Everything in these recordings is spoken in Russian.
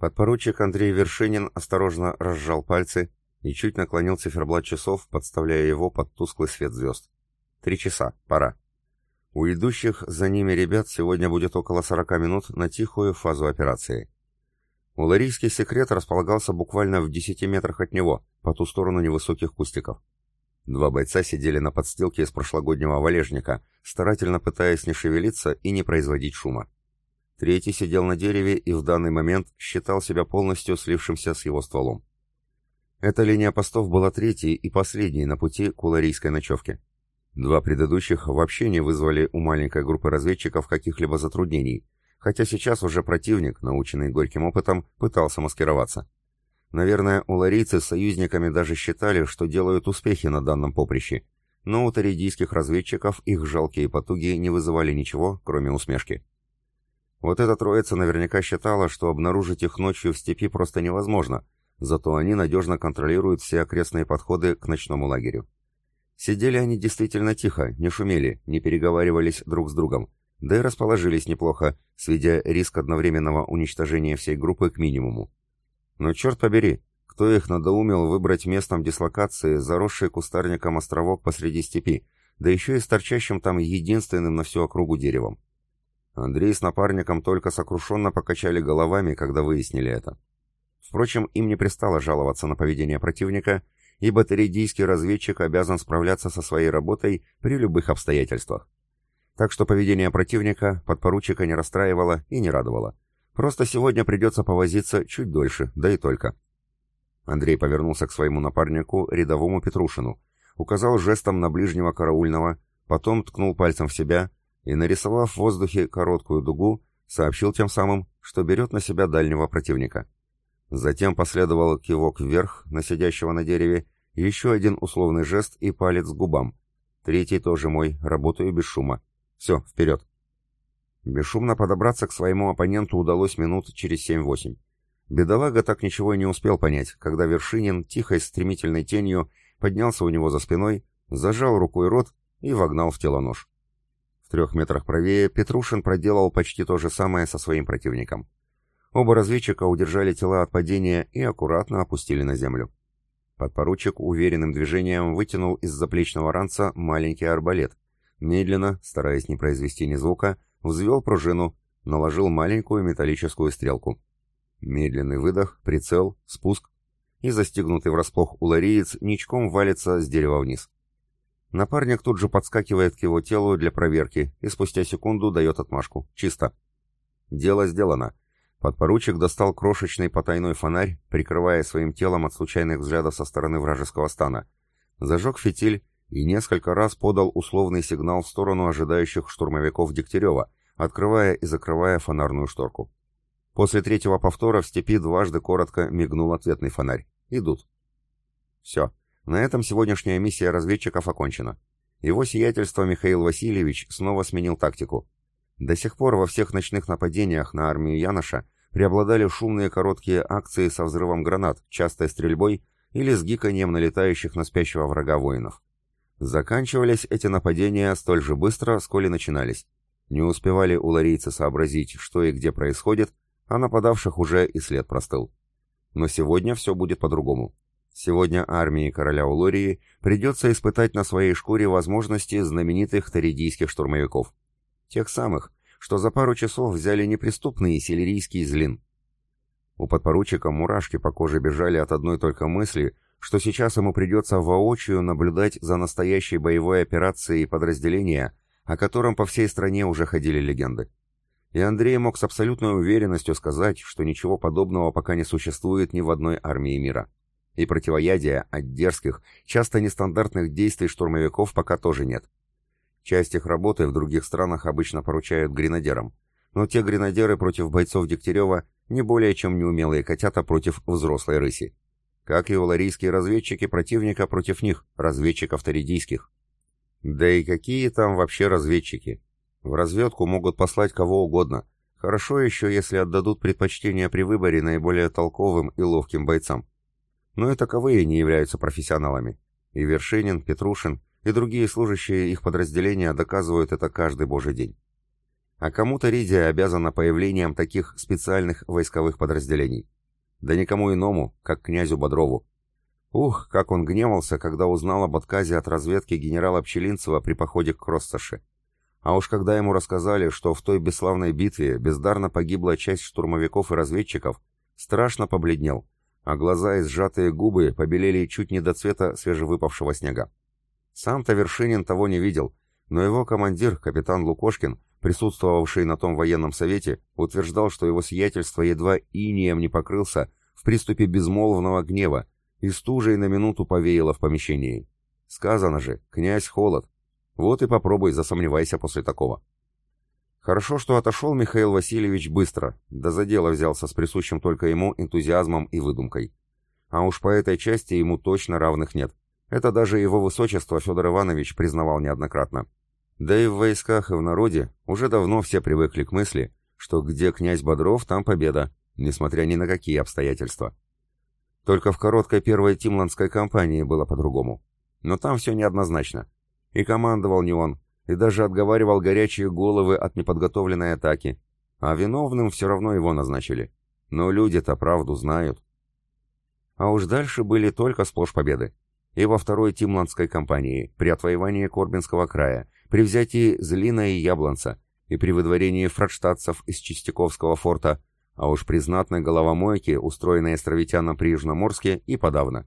Подпоручик Андрей Вершинин осторожно разжал пальцы и чуть наклонил циферблат часов, подставляя его под тусклый свет звезд. Три часа, пора. У идущих за ними ребят сегодня будет около 40 минут на тихую фазу операции. Уларийский секрет располагался буквально в 10 метрах от него, по ту сторону невысоких кустиков. Два бойца сидели на подстилке из прошлогоднего валежника, старательно пытаясь не шевелиться и не производить шума. Третий сидел на дереве и в данный момент считал себя полностью слившимся с его стволом. Эта линия постов была третьей и последней на пути к уларийской ночевке. Два предыдущих вообще не вызвали у маленькой группы разведчиков каких-либо затруднений, хотя сейчас уже противник, наученный горьким опытом, пытался маскироваться. Наверное, уларийцы с союзниками даже считали, что делают успехи на данном поприще, но у таридийских разведчиков их жалкие потуги не вызывали ничего, кроме усмешки. Вот эта троица наверняка считала, что обнаружить их ночью в степи просто невозможно, зато они надежно контролируют все окрестные подходы к ночному лагерю. Сидели они действительно тихо, не шумели, не переговаривались друг с другом, да и расположились неплохо, сведя риск одновременного уничтожения всей группы к минимуму. Но черт побери, кто их надоумел выбрать местом дислокации заросший кустарником островок посреди степи, да еще и с торчащим там единственным на всю округу деревом. Андрей с напарником только сокрушенно покачали головами, когда выяснили это. Впрочем, им не пристало жаловаться на поведение противника, ибо теридийский разведчик обязан справляться со своей работой при любых обстоятельствах. Так что поведение противника подпоручика не расстраивало и не радовало. Просто сегодня придется повозиться чуть дольше, да и только. Андрей повернулся к своему напарнику, рядовому Петрушину, указал жестом на ближнего караульного, потом ткнул пальцем в себя и, нарисовав в воздухе короткую дугу, сообщил тем самым, что берет на себя дальнего противника. Затем последовал кивок вверх на сидящего на дереве, еще один условный жест и палец к губам. Третий тоже мой, работаю без шума. Все, вперед. Бесшумно подобраться к своему оппоненту удалось минут через семь-восемь. Бедолага так ничего и не успел понять, когда Вершинин тихой стремительной тенью поднялся у него за спиной, зажал рукой рот и вогнал в тело нож. Трех метрах правее Петрушин проделал почти то же самое со своим противником. Оба разведчика удержали тела от падения и аккуратно опустили на землю. Подпоручик уверенным движением вытянул из заплечного ранца маленький арбалет. Медленно, стараясь не произвести ни звука, взвел пружину, наложил маленькую металлическую стрелку. Медленный выдох, прицел, спуск, и застегнутый врасплох улариец ничком валится с дерева вниз. Напарник тут же подскакивает к его телу для проверки и спустя секунду дает отмашку. Чисто. Дело сделано. Подпоручик достал крошечный потайной фонарь, прикрывая своим телом от случайных взглядов со стороны вражеского стана. Зажег фитиль и несколько раз подал условный сигнал в сторону ожидающих штурмовиков Дегтярева, открывая и закрывая фонарную шторку. После третьего повтора в степи дважды коротко мигнул ответный фонарь. Идут. Все. На этом сегодняшняя миссия разведчиков окончена. Его сиятельство Михаил Васильевич снова сменил тактику. До сих пор во всех ночных нападениях на армию Яноша преобладали шумные короткие акции со взрывом гранат, частой стрельбой или с гиканьем налетающих на спящего врага воинов. Заканчивались эти нападения столь же быстро, сколь и начинались. Не успевали уларийцы сообразить, что и где происходит, а нападавших уже и след простыл. Но сегодня все будет по-другому. Сегодня армии короля Улории придется испытать на своей шкуре возможности знаменитых таридийских штурмовиков. Тех самых, что за пару часов взяли неприступный селерийский злин. У подпоручика мурашки по коже бежали от одной только мысли, что сейчас ему придется воочию наблюдать за настоящей боевой операцией подразделения, о котором по всей стране уже ходили легенды. И Андрей мог с абсолютной уверенностью сказать, что ничего подобного пока не существует ни в одной армии мира. И противоядия от дерзких, часто нестандартных действий штурмовиков пока тоже нет. Часть их работы в других странах обычно поручают гренадерам. Но те гренадеры против бойцов Дегтярева не более чем неумелые котята против взрослой рыси. Как и уларийские разведчики противника против них, разведчиков таридийских. Да и какие там вообще разведчики? В разведку могут послать кого угодно. Хорошо еще, если отдадут предпочтение при выборе наиболее толковым и ловким бойцам но и таковые не являются профессионалами. И Вершинин, Петрушин и другие служащие их подразделения доказывают это каждый божий день. А кому-то Ридия обязана появлением таких специальных войсковых подразделений. Да никому иному, как князю Бодрову. Ух, как он гневался, когда узнал об отказе от разведки генерала Пчелинцева при походе к Кросташе. А уж когда ему рассказали, что в той бесславной битве бездарно погибла часть штурмовиков и разведчиков, страшно побледнел, а глаза и сжатые губы побелели чуть не до цвета свежевыпавшего снега. Сам-то Вершинин того не видел, но его командир, капитан Лукошкин, присутствовавший на том военном совете, утверждал, что его сиятельство едва инием не покрылся в приступе безмолвного гнева, и стужей на минуту повеяло в помещении. Сказано же, князь холод. Вот и попробуй, засомневайся после такого. Хорошо, что отошел Михаил Васильевич быстро, да за дело взялся с присущим только ему энтузиазмом и выдумкой. А уж по этой части ему точно равных нет. Это даже его высочество Федор Иванович признавал неоднократно. Да и в войсках, и в народе уже давно все привыкли к мысли, что где князь Бодров, там победа, несмотря ни на какие обстоятельства. Только в короткой первой Тимландской кампании было по-другому. Но там все неоднозначно. И командовал не он, и даже отговаривал горячие головы от неподготовленной атаки, а виновным все равно его назначили. Но люди-то правду знают. А уж дальше были только сплошь победы. И во второй Тимландской кампании, при отвоевании Корбинского края, при взятии Злина и Яблонца и при выдворении фрадштадцев из Чистяковского форта, а уж при знатной головомойке, устроенной островитянам при Южноморске, и подавно.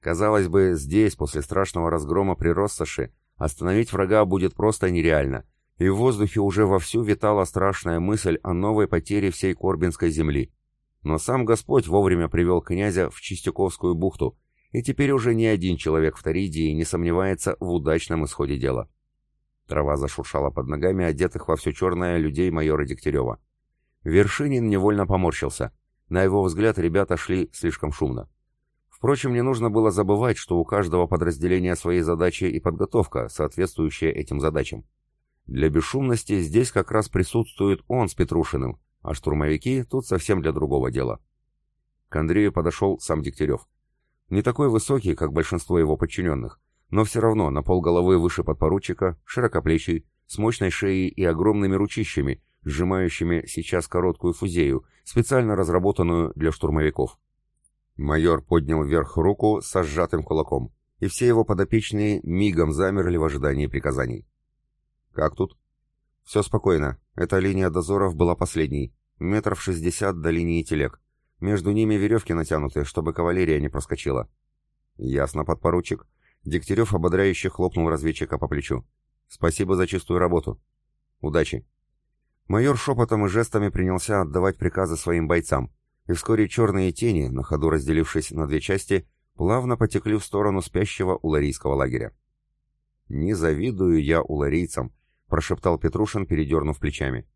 Казалось бы, здесь, после страшного разгрома при Россоши, остановить врага будет просто нереально, и в воздухе уже вовсю витала страшная мысль о новой потере всей Корбинской земли. Но сам Господь вовремя привел князя в Чистяковскую бухту, и теперь уже ни один человек в Торидии не сомневается в удачном исходе дела. Трава зашуршала под ногами одетых во все черное людей майора Дегтярева. Вершинин невольно поморщился. На его взгляд ребята шли слишком шумно. Впрочем, не нужно было забывать, что у каждого подразделения свои задачи и подготовка, соответствующая этим задачам. Для бесшумности здесь как раз присутствует он с Петрушиным, а штурмовики тут совсем для другого дела. К Андрею подошел сам Дегтярев. Не такой высокий, как большинство его подчиненных, но все равно на полголовы выше подпоручика, широкоплечий, с мощной шеей и огромными ручищами, сжимающими сейчас короткую фузею, специально разработанную для штурмовиков. Майор поднял вверх руку со сжатым кулаком, и все его подопечные мигом замерли в ожидании приказаний. «Как тут?» «Все спокойно. Эта линия дозоров была последней. Метров шестьдесят до линии телег. Между ними веревки натянуты, чтобы кавалерия не проскочила». «Ясно, подпоручик. Дегтярев ободряюще хлопнул разведчика по плечу. «Спасибо за чистую работу. Удачи!» Майор шепотом и жестами принялся отдавать приказы своим бойцам, и вскоре черные тени, на ходу разделившись на две части, плавно потекли в сторону спящего уларийского лагеря. «Не завидую я уларийцам», — прошептал Петрушин, передернув плечами.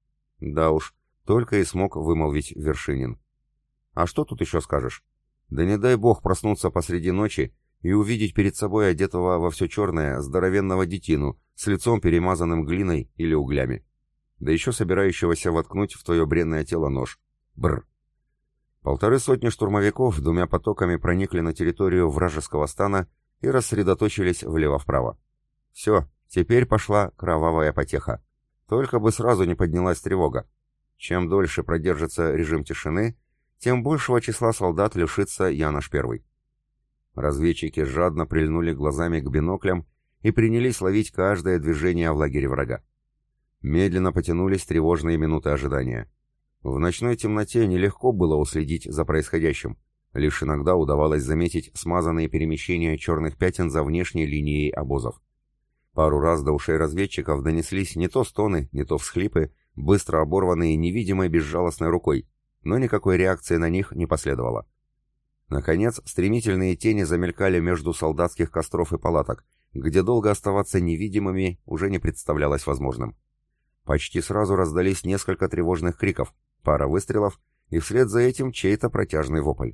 «Да уж, только и смог вымолвить Вершинин. А что тут еще скажешь? Да не дай бог проснуться посреди ночи и увидеть перед собой одетого во все черное здоровенного детину с лицом перемазанным глиной или углями. Да еще собирающегося воткнуть в твое бренное тело нож. Бр. Полторы сотни штурмовиков двумя потоками проникли на территорию вражеского стана и рассредоточились влево-вправо. Все, теперь пошла кровавая потеха. Только бы сразу не поднялась тревога. Чем дольше продержится режим тишины, тем большего числа солдат лишится Янош Первый. Разведчики жадно прильнули глазами к биноклям и принялись ловить каждое движение в лагере врага. Медленно потянулись тревожные минуты ожидания. В ночной темноте нелегко было уследить за происходящим. Лишь иногда удавалось заметить смазанные перемещения черных пятен за внешней линией обозов. Пару раз до ушей разведчиков донеслись не то стоны, не то всхлипы, быстро оборванные невидимой безжалостной рукой, но никакой реакции на них не последовало. Наконец, стремительные тени замелькали между солдатских костров и палаток, где долго оставаться невидимыми уже не представлялось возможным. Почти сразу раздались несколько тревожных криков, пара выстрелов, и вслед за этим чей-то протяжный вопль.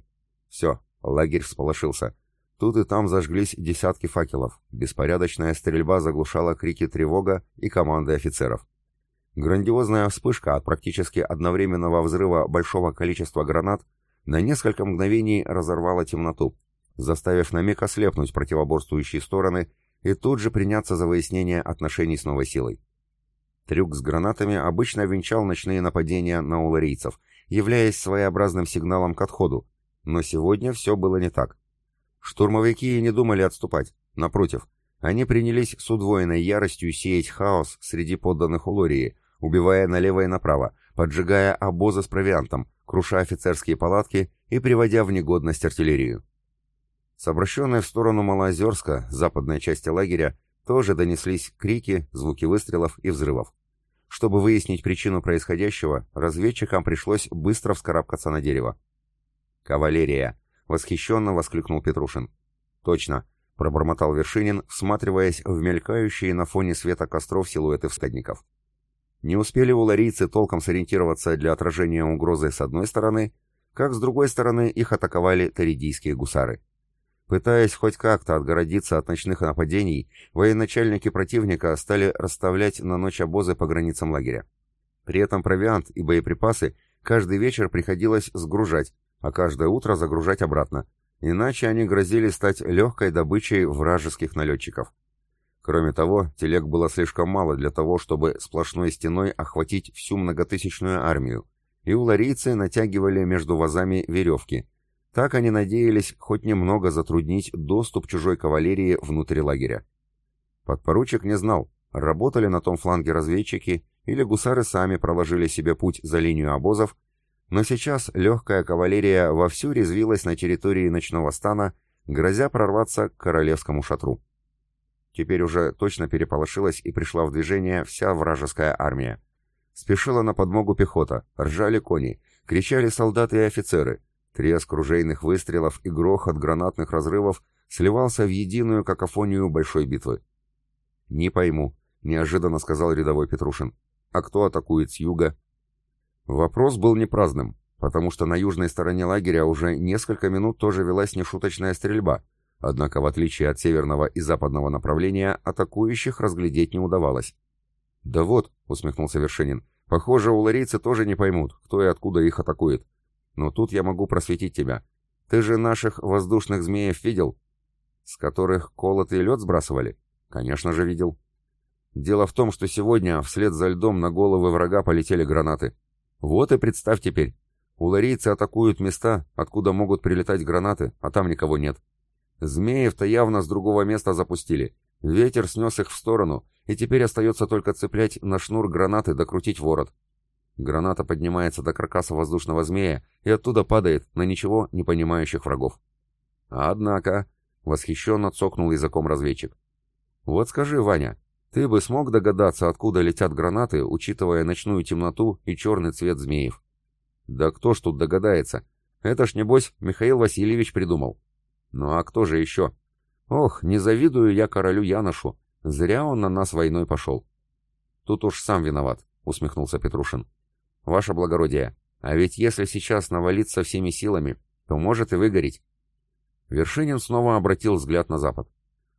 Все, лагерь всполошился. Тут и там зажглись десятки факелов. Беспорядочная стрельба заглушала крики тревога и команды офицеров. Грандиозная вспышка от практически одновременного взрыва большого количества гранат на несколько мгновений разорвала темноту, заставив на миг ослепнуть противоборствующие стороны и тут же приняться за выяснение отношений с новой силой. Трюк с гранатами обычно венчал ночные нападения на уларийцев, являясь своеобразным сигналом к отходу, но сегодня все было не так. Штурмовики и не думали отступать, напротив, они принялись с удвоенной яростью сеять хаос среди подданных Улории, убивая налево и направо, поджигая обозы с провиантом, круша офицерские палатки и приводя в негодность артиллерию. С обращенной в сторону Малоозерска, западной части лагеря, тоже донеслись крики, звуки выстрелов и взрывов. Чтобы выяснить причину происходящего, разведчикам пришлось быстро вскарабкаться на дерево. «Кавалерия!» — восхищенно воскликнул Петрушин. «Точно!» — пробормотал Вершинин, всматриваясь в мелькающие на фоне света костров силуэты всадников. Не успели уларийцы толком сориентироваться для отражения угрозы с одной стороны, как с другой стороны их атаковали таридийские гусары. Пытаясь хоть как-то отгородиться от ночных нападений, военачальники противника стали расставлять на ночь обозы по границам лагеря. При этом провиант и боеприпасы каждый вечер приходилось сгружать, а каждое утро загружать обратно, иначе они грозили стать легкой добычей вражеских налетчиков. Кроме того, телег было слишком мало для того, чтобы сплошной стеной охватить всю многотысячную армию, и уларийцы натягивали между вазами веревки. Так они надеялись хоть немного затруднить доступ чужой кавалерии внутрь лагеря. Подпоручик не знал, работали на том фланге разведчики или гусары сами проложили себе путь за линию обозов, но сейчас легкая кавалерия вовсю резвилась на территории ночного стана, грозя прорваться к королевскому шатру. Теперь уже точно переполошилась и пришла в движение вся вражеская армия. Спешила на подмогу пехота, ржали кони, кричали солдаты и офицеры. Треск ружейных выстрелов и грохот гранатных разрывов сливался в единую какофонию большой битвы. «Не пойму», — неожиданно сказал рядовой Петрушин. «А кто атакует с юга?» Вопрос был не праздным, потому что на южной стороне лагеря уже несколько минут тоже велась нешуточная стрельба, Однако, в отличие от северного и западного направления, атакующих разглядеть не удавалось. «Да вот», — усмехнулся Вершинин, — «похоже, уларийцы тоже не поймут, кто и откуда их атакует. Но тут я могу просветить тебя. Ты же наших воздушных змеев видел? С которых колотый лед сбрасывали? Конечно же видел. Дело в том, что сегодня вслед за льдом на головы врага полетели гранаты. Вот и представь теперь. Уларийцы атакуют места, откуда могут прилетать гранаты, а там никого нет. Змеев-то явно с другого места запустили. Ветер снес их в сторону, и теперь остается только цеплять на шнур гранаты докрутить ворот. Граната поднимается до каркаса воздушного змея и оттуда падает на ничего не понимающих врагов. Однако, восхищенно цокнул языком разведчик. Вот скажи, Ваня, ты бы смог догадаться, откуда летят гранаты, учитывая ночную темноту и черный цвет змеев? Да кто ж тут догадается? Это ж, небось, Михаил Васильевич придумал. Ну а кто же еще? Ох, не завидую я королю Яношу. Зря он на нас войной пошел. Тут уж сам виноват, усмехнулся Петрушин. Ваше благородие, а ведь если сейчас навалиться всеми силами, то может и выгореть. Вершинин снова обратил взгляд на запад.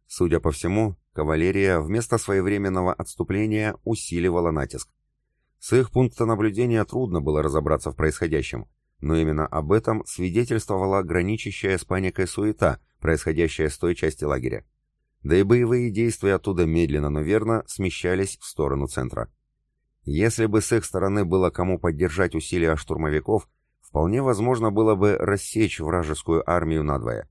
Судя по всему, кавалерия вместо своевременного отступления усиливала натиск. С их пункта наблюдения трудно было разобраться в происходящем, но именно об этом свидетельствовала граничащая с паникой суета, происходящая с той части лагеря. Да и боевые действия оттуда медленно, но верно смещались в сторону центра. Если бы с их стороны было кому поддержать усилия штурмовиков, вполне возможно было бы рассечь вражескую армию надвое.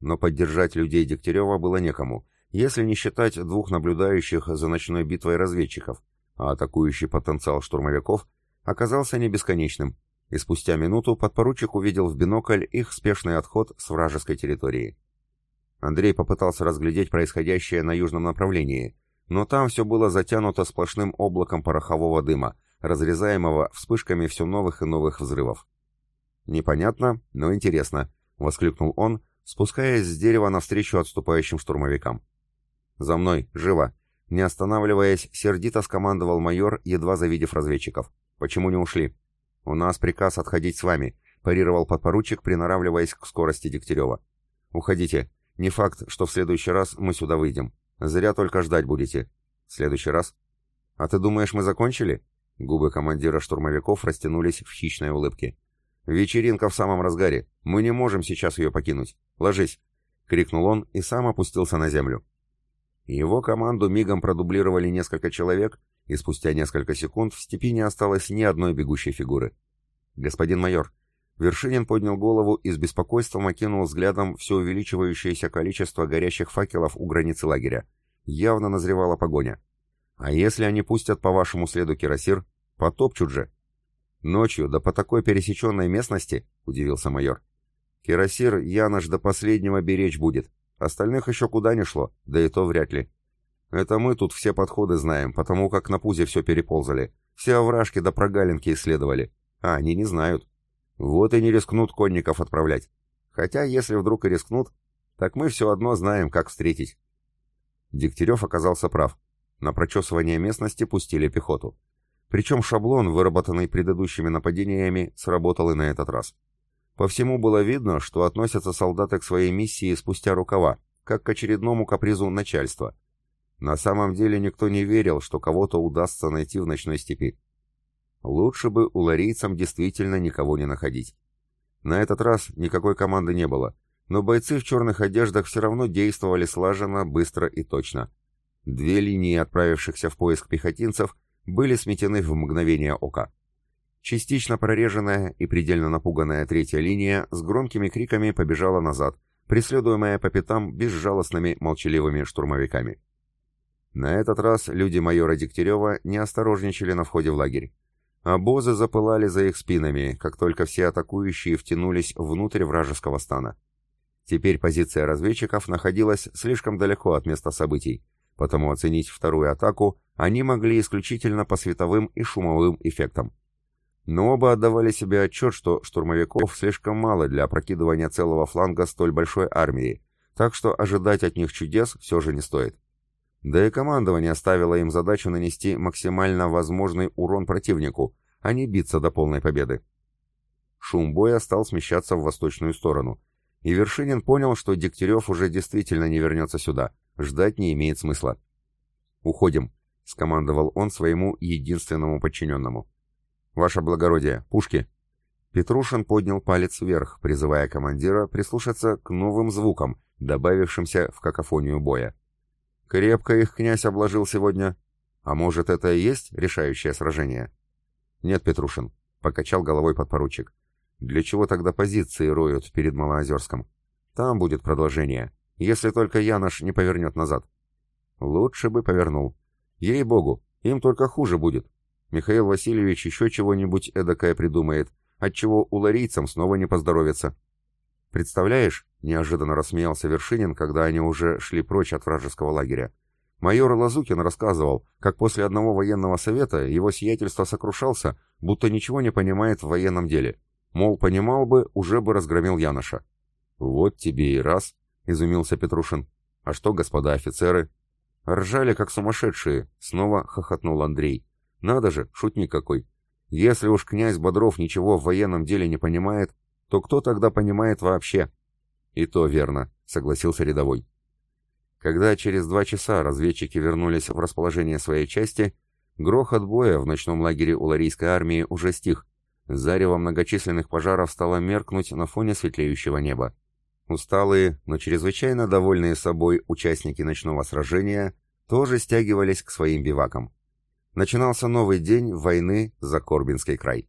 Но поддержать людей Дегтярева было некому, если не считать двух наблюдающих за ночной битвой разведчиков, а атакующий потенциал штурмовиков оказался не бесконечным, и спустя минуту подпоручик увидел в бинокль их спешный отход с вражеской территории. Андрей попытался разглядеть происходящее на южном направлении, но там все было затянуто сплошным облаком порохового дыма, разрезаемого вспышками все новых и новых взрывов. «Непонятно, но интересно», — воскликнул он, спускаясь с дерева навстречу отступающим штурмовикам. «За мной, живо!» Не останавливаясь, сердито скомандовал майор, едва завидев разведчиков. «Почему не ушли?» «У нас приказ отходить с вами», — парировал подпоручик, приноравливаясь к скорости Дегтярева. «Уходите. Не факт, что в следующий раз мы сюда выйдем. Зря только ждать будете. В следующий раз?» «А ты думаешь, мы закончили?» Губы командира штурмовиков растянулись в хищной улыбке. «Вечеринка в самом разгаре. Мы не можем сейчас ее покинуть. Ложись!» — крикнул он и сам опустился на землю. Его команду мигом продублировали несколько человек, и спустя несколько секунд в степи не осталось ни одной бегущей фигуры. «Господин майор!» Вершинин поднял голову и с беспокойством окинул взглядом все увеличивающееся количество горящих факелов у границы лагеря. Явно назревала погоня. «А если они пустят по вашему следу кирасир? Потопчут же!» «Ночью, да по такой пересеченной местности?» — удивился майор. «Кирасир Янош до последнего беречь будет. Остальных еще куда не шло, да и то вряд ли. Это мы тут все подходы знаем, потому как на пузе все переползали. Все овражки до прогалинки исследовали. А они не знают. Вот и не рискнут конников отправлять. Хотя, если вдруг и рискнут, так мы все одно знаем, как встретить. Дегтярев оказался прав. На прочесывание местности пустили пехоту. Причем шаблон, выработанный предыдущими нападениями, сработал и на этот раз. По всему было видно, что относятся солдаты к своей миссии спустя рукава, как к очередному капризу начальства. На самом деле никто не верил, что кого-то удастся найти в ночной степи. Лучше бы у ларийцам действительно никого не находить. На этот раз никакой команды не было, но бойцы в черных одеждах все равно действовали слаженно, быстро и точно. Две линии отправившихся в поиск пехотинцев были сметены в мгновение ока. Частично прореженная и предельно напуганная третья линия с громкими криками побежала назад, преследуемая по пятам безжалостными молчаливыми штурмовиками. На этот раз люди майора Дегтярева не осторожничали на входе в лагерь. Обозы запылали за их спинами, как только все атакующие втянулись внутрь вражеского стана. Теперь позиция разведчиков находилась слишком далеко от места событий, потому оценить вторую атаку они могли исключительно по световым и шумовым эффектам. Но оба отдавали себе отчет, что штурмовиков слишком мало для опрокидывания целого фланга столь большой армии, так что ожидать от них чудес все же не стоит. Да и командование ставило им задачу нанести максимально возможный урон противнику, а не биться до полной победы. Шум боя стал смещаться в восточную сторону, и Вершинин понял, что Дегтярев уже действительно не вернется сюда, ждать не имеет смысла. «Уходим», — скомандовал он своему единственному подчиненному. «Ваше благородие, пушки!» Петрушин поднял палец вверх, призывая командира прислушаться к новым звукам, добавившимся в какофонию боя. Крепко их князь обложил сегодня. А может, это и есть решающее сражение? Нет, Петрушин, покачал головой подпоручик. Для чего тогда позиции роют перед Малоозерском? Там будет продолжение, если только Янош не повернет назад. Лучше бы повернул. Ей-богу, им только хуже будет. Михаил Васильевич еще чего-нибудь эдакое придумает, отчего у ларийцам снова не поздоровится. Представляешь, Неожиданно рассмеялся Вершинин, когда они уже шли прочь от вражеского лагеря. Майор Лазукин рассказывал, как после одного военного совета его сиятельство сокрушался, будто ничего не понимает в военном деле. Мол, понимал бы, уже бы разгромил Яноша. «Вот тебе и раз», — изумился Петрушин. «А что, господа офицеры?» «Ржали, как сумасшедшие», — снова хохотнул Андрей. «Надо же, шутник какой. Если уж князь Бодров ничего в военном деле не понимает, то кто тогда понимает вообще?» «И то верно», — согласился рядовой. Когда через два часа разведчики вернулись в расположение своей части, грохот боя в ночном лагере у Ларийской армии уже стих. Зарево многочисленных пожаров стало меркнуть на фоне светлеющего неба. Усталые, но чрезвычайно довольные собой участники ночного сражения тоже стягивались к своим бивакам. Начинался новый день войны за Корбинский край.